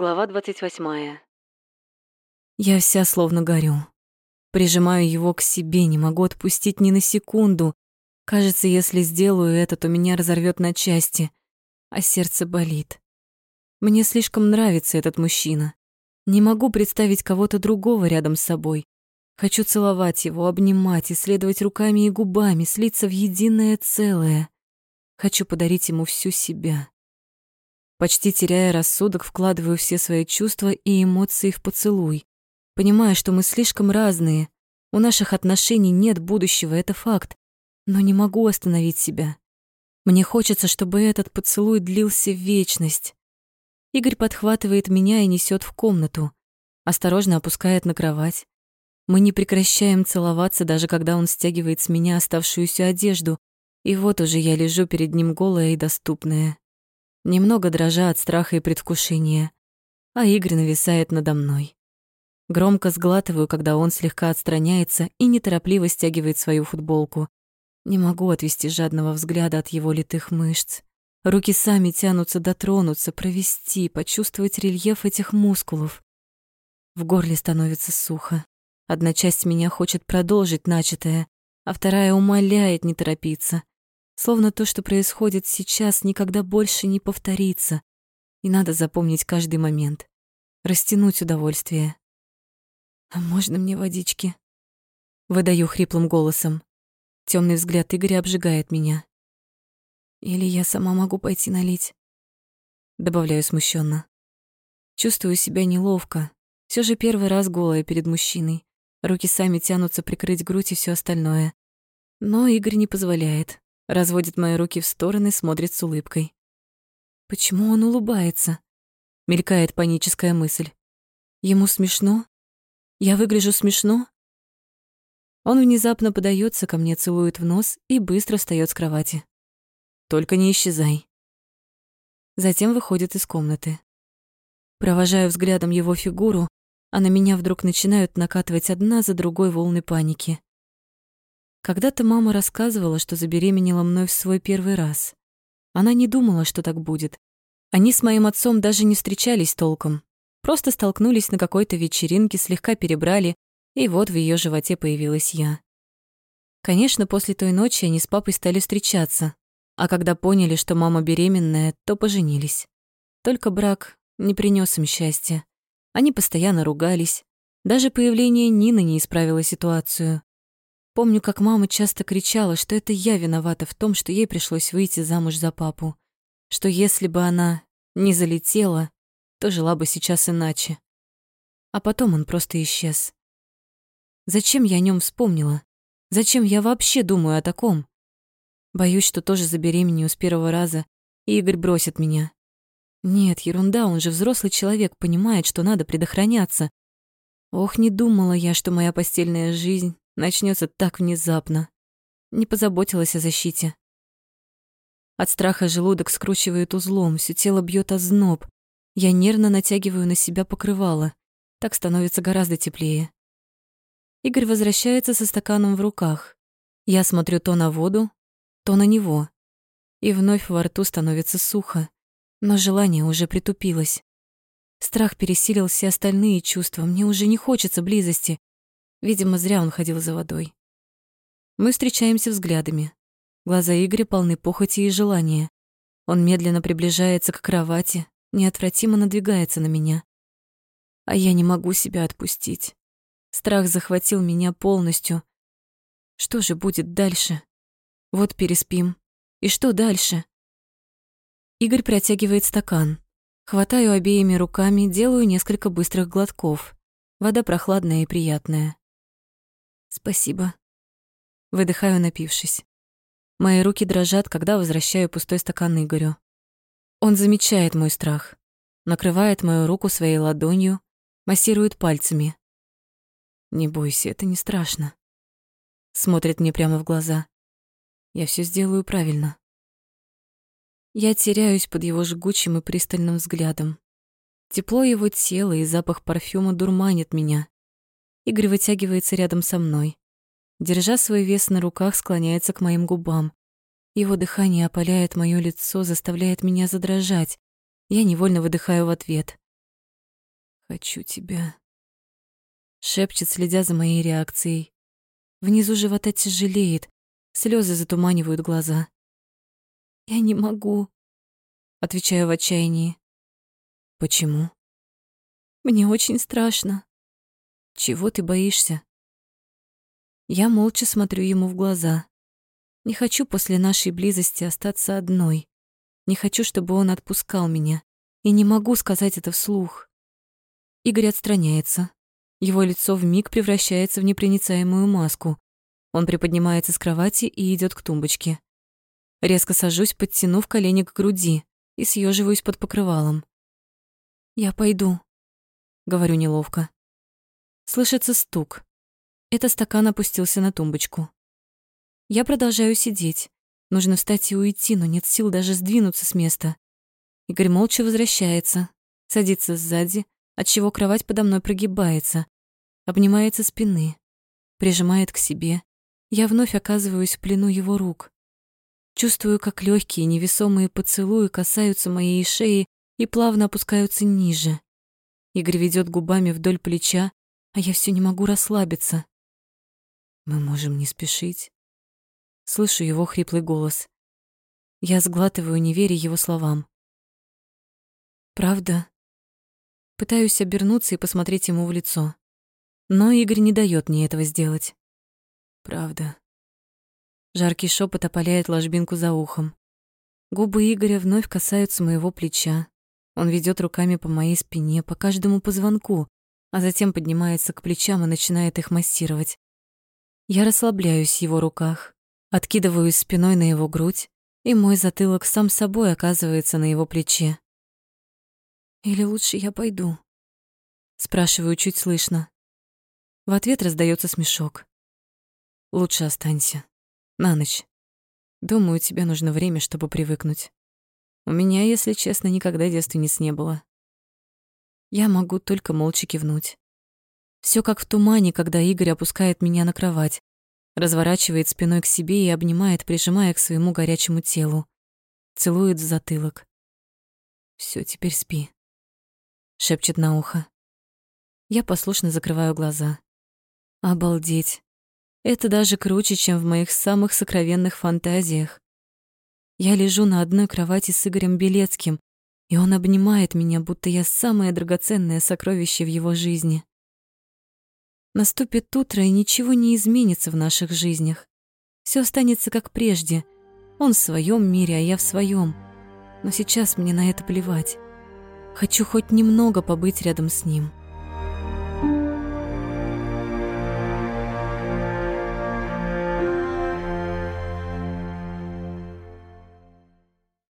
Глава 28. Я вся словно горю. Прижимаю его к себе, не могу отпустить ни на секунду. Кажется, если сделаю это, то меня разорвет на части, а сердце болит. Мне слишком нравится этот мужчина. Не могу представить кого-то другого рядом с собой. Хочу целовать его, обнимать, исследовать руками и губами, слиться в единое целое. Хочу подарить ему всю себя. Почти теряя рассудок, вкладываю все свои чувства и эмоции в поцелуй. Понимаю, что мы слишком разные. У наших отношений нет будущего, это факт. Но не могу остановить себя. Мне хочется, чтобы этот поцелуй длился в вечность. Игорь подхватывает меня и несет в комнату. Осторожно опускает на кровать. Мы не прекращаем целоваться, даже когда он стягивает с меня оставшуюся одежду. И вот уже я лежу перед ним голая и доступная немного дрожа от страха и предвкушения, а Игорь нависает надо мной. Громко сглатываю, когда он слегка отстраняется и неторопливо стягивает свою футболку. Не могу отвести жадного взгляда от его литых мышц. Руки сами тянутся дотронуться, провести, почувствовать рельеф этих мускулов. В горле становится сухо. Одна часть меня хочет продолжить начатое, а вторая умоляет не торопиться. Словно то, что происходит сейчас, никогда больше не повторится. И надо запомнить каждый момент. Растянуть удовольствие. «А можно мне водички?» Выдаю хриплым голосом. Темный взгляд Игоря обжигает меня. «Или я сама могу пойти налить?» Добавляю смущенно. Чувствую себя неловко. Все же первый раз голая перед мужчиной. Руки сами тянутся прикрыть грудь и все остальное. Но Игорь не позволяет. Разводит мои руки в стороны, смотрит с улыбкой. Почему он улыбается? Мелькает паническая мысль. Ему смешно? Я выгляжу смешно? Он внезапно подается ко мне, целует в нос и быстро встает с кровати. Только не исчезай. Затем выходит из комнаты. Провожаю взглядом его фигуру, а на меня вдруг начинают накатывать одна за другой волны паники. Когда-то мама рассказывала, что забеременела мной в свой первый раз. Она не думала, что так будет. Они с моим отцом даже не встречались толком. Просто столкнулись на какой-то вечеринке, слегка перебрали, и вот в ее животе появилась я. Конечно, после той ночи они с папой стали встречаться, а когда поняли, что мама беременная, то поженились. Только брак не принес им счастья. Они постоянно ругались. Даже появление Нины не исправило ситуацию. Помню, как мама часто кричала, что это я виновата в том, что ей пришлось выйти замуж за папу. Что если бы она не залетела, то жила бы сейчас иначе. А потом он просто исчез. Зачем я о нем вспомнила? Зачем я вообще думаю о таком? Боюсь, что тоже забеременею с первого раза, и Игорь бросит меня. Нет, ерунда, он же взрослый человек, понимает, что надо предохраняться. Ох, не думала я, что моя постельная жизнь начнется так внезапно. Не позаботилась о защите. От страха желудок скручивает узлом, все тело бьет озноб. Я нервно натягиваю на себя покрывало. Так становится гораздо теплее. Игорь возвращается со стаканом в руках. Я смотрю то на воду, то на него. И вновь во рту становится сухо, но желание уже притупилось. Страх пересилил все остальные чувства, мне уже не хочется близости. Видимо, зря он ходил за водой. Мы встречаемся взглядами. Глаза Игоря полны похоти и желания. Он медленно приближается к кровати, неотвратимо надвигается на меня. А я не могу себя отпустить. Страх захватил меня полностью. Что же будет дальше? Вот переспим. И что дальше? Игорь протягивает стакан. Хватаю обеими руками, делаю несколько быстрых глотков. Вода прохладная и приятная. Спасибо. Выдыхаю, напившись. Мои руки дрожат, когда возвращаю пустой стакан Игорю. Он замечает мой страх, накрывает мою руку своей ладонью, массирует пальцами. Не бойся, это не страшно. Смотрит мне прямо в глаза. Я все сделаю правильно. Я теряюсь под его жгучим и пристальным взглядом. Тепло его тела и запах парфюма дурманит меня. Игорь вытягивается рядом со мной. Держа свой вес на руках, склоняется к моим губам. Его дыхание опаляет моё лицо, заставляет меня задрожать. Я невольно выдыхаю в ответ. Хочу тебя. Шепчет, следя за моей реакцией. Внизу живота тяжелеет, слезы затуманивают глаза. Я не могу, отвечаю в отчаянии. Почему? Мне очень страшно. Чего ты боишься? Я молча смотрю ему в глаза. Не хочу после нашей близости остаться одной. Не хочу, чтобы он отпускал меня. И не могу сказать это вслух. Игорь отстраняется. Его лицо вмиг превращается в непроницаемую маску. Он приподнимается с кровати и идет к тумбочке. Резко сажусь, подтянув колени к груди и съеживаюсь под покрывалом. «Я пойду», — говорю неловко. Слышится стук. Это стакан опустился на тумбочку. Я продолжаю сидеть. Нужно встать и уйти, но нет сил даже сдвинуться с места. Игорь молча возвращается, садится сзади, отчего кровать подо мной прогибается, обнимается спины, прижимает к себе. Я вновь оказываюсь в плену его рук. Чувствую, как легкие невесомые поцелуи касаются моей шеи и плавно опускаются ниже. Игорь ведет губами вдоль плеча, а я все не могу расслабиться. Мы можем не спешить. Слышу его хриплый голос. Я сглатываю, не веря его словам. Правда? Пытаюсь обернуться и посмотреть ему в лицо. Но Игорь не дает мне этого сделать. Правда. Жаркий шепот опаляет ложбинку за ухом. Губы Игоря вновь касаются моего плеча. Он ведет руками по моей спине, по каждому позвонку, а затем поднимается к плечам и начинает их массировать. Я расслабляюсь в его руках, откидываюсь спиной на его грудь, и мой затылок сам собой оказывается на его плече. «Или лучше я пойду?» Спрашиваю чуть слышно. В ответ раздается смешок. «Лучше останься. На ночь. Думаю, тебе нужно время, чтобы привыкнуть. У меня, если честно, никогда девственниц не было. Я могу только молча кивнуть. Все как в тумане, когда Игорь опускает меня на кровать, разворачивает спиной к себе и обнимает, прижимая к своему горячему телу. Целует в затылок. Все, теперь спи», — шепчет на ухо. Я послушно закрываю глаза. Обалдеть. Это даже круче, чем в моих самых сокровенных фантазиях. Я лежу на одной кровати с Игорем Белецким, и он обнимает меня, будто я самое драгоценное сокровище в его жизни. Наступит утро, и ничего не изменится в наших жизнях. Все останется как прежде. Он в своем мире, а я в своем. Но сейчас мне на это плевать. Хочу хоть немного побыть рядом с ним.